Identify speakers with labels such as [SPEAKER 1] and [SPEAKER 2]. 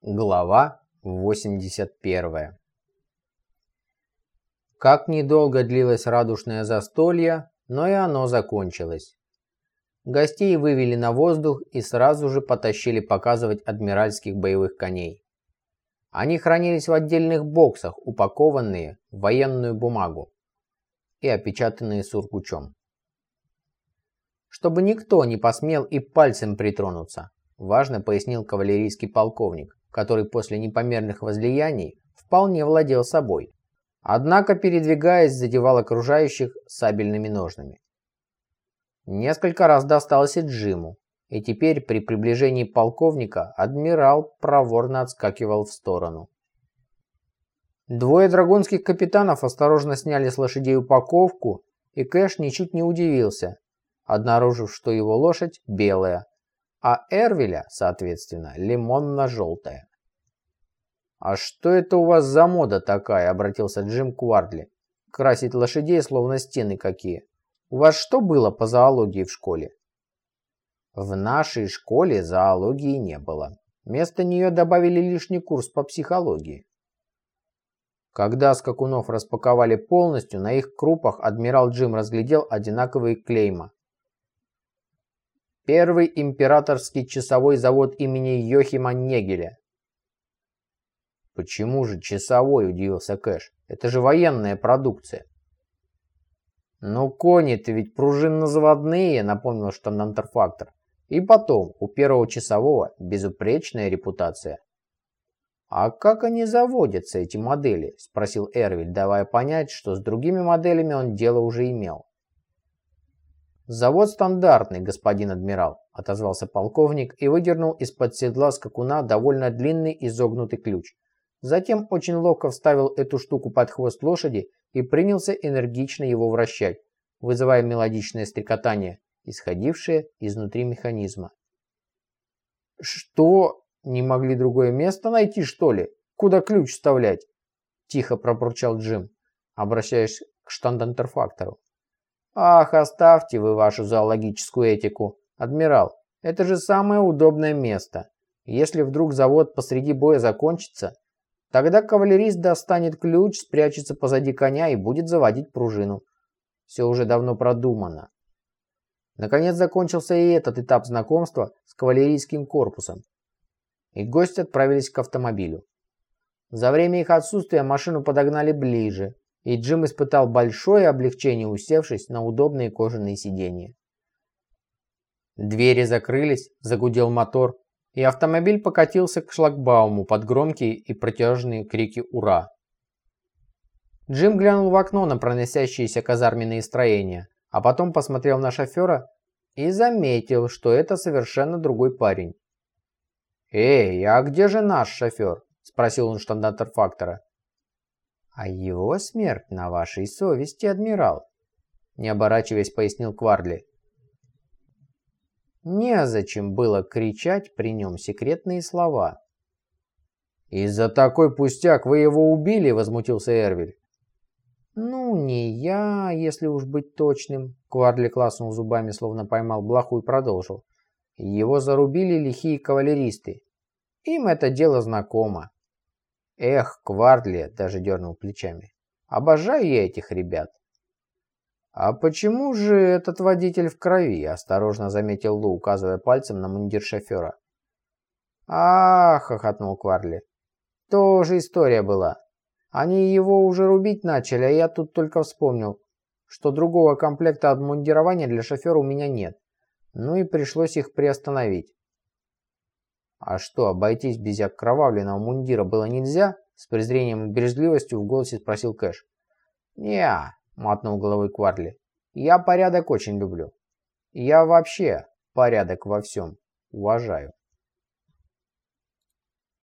[SPEAKER 1] Глава 81 Как недолго длилось радушное застолье, но и оно закончилось. Гостей вывели на воздух и сразу же потащили показывать адмиральских боевых коней. Они хранились в отдельных боксах, упакованные в военную бумагу и опечатанные сургучом. Чтобы никто не посмел и пальцем притронуться, важно пояснил кавалерийский полковник который после непомерных возлияний вполне владел собой. Однако, передвигаясь, задевал окружающих сабельными ножнами. Несколько раз досталось и Джиму, и теперь при приближении полковника адмирал проворно отскакивал в сторону. Двое драгунских капитанов осторожно сняли с лошадей упаковку, и Кэш ничуть не удивился, обнаружив, что его лошадь белая, а Эрвеля, соответственно, лимонно-желтая. «А что это у вас за мода такая?» – обратился Джим Квардли. «Красить лошадей, словно стены какие. У вас что было по зоологии в школе?» В нашей школе зоологии не было. Вместо нее добавили лишний курс по психологии. Когда скакунов распаковали полностью, на их крупах адмирал Джим разглядел одинаковые клейма Первый императорский часовой завод имени Йохима Негеля. Почему же часовой, удивился Кэш. Это же военная продукция. Ну, кони-то ведь пружинно-заводные, напомнил штандантерфактор. И потом, у первого часового безупречная репутация. «А как они заводятся, эти модели?» – спросил Эрвиль, давая понять, что с другими моделями он дело уже имел. «Завод стандартный, господин адмирал», — отозвался полковник и выдернул из-под седла скакуна довольно длинный изогнутый ключ. Затем очень ловко вставил эту штуку под хвост лошади и принялся энергично его вращать, вызывая мелодичное стрекотание, исходившее изнутри механизма. «Что? Не могли другое место найти, что ли? Куда ключ вставлять?» – тихо пробурчал Джим, обращаясь к штандантерфактору. Ах, оставьте вы вашу зоологическую этику. Адмирал, это же самое удобное место. Если вдруг завод посреди боя закончится, тогда кавалерист достанет ключ, спрячется позади коня и будет заводить пружину. Все уже давно продумано. Наконец закончился и этот этап знакомства с кавалерийским корпусом. И гости отправились к автомобилю. За время их отсутствия машину подогнали ближе, и Джим испытал большое облегчение, усевшись на удобные кожаные сиденья. Двери закрылись, загудел мотор, и автомобиль покатился к шлагбауму под громкие и протяжные крики «Ура!». Джим глянул в окно на проносящиеся казарменные строения, а потом посмотрел на шофера и заметил, что это совершенно другой парень. «Эй, а где же наш шофер?» – спросил он штандартер фактора. «А его смерть на вашей совести, адмирал», — не оборачиваясь, пояснил Кварли. Незачем было кричать при нем секретные слова. «Из-за такой пустяк вы его убили?» — возмутился Эрвиль. «Ну, не я, если уж быть точным», — Кварли класснул зубами, словно поймал блоху и продолжил. «Его зарубили лихие кавалеристы. Им это дело знакомо. Эх, Квардли, даже дернул плечами. Обожаю я этих ребят. А почему же этот водитель в крови? Осторожно заметил Лу, указывая пальцем на мундир шофера. Ах, хохотнул Кварли. Тоже история была. Они его уже рубить начали, а я тут только вспомнил, что другого комплекта обмундирования для шофера у меня нет. Ну и пришлось их приостановить. А что, обойтись без окровавленного мундира было нельзя? С презрением и бережливостью в голосе спросил Кэш. не мотнул головой Кварли. «Я порядок очень люблю. Я вообще порядок во всем уважаю».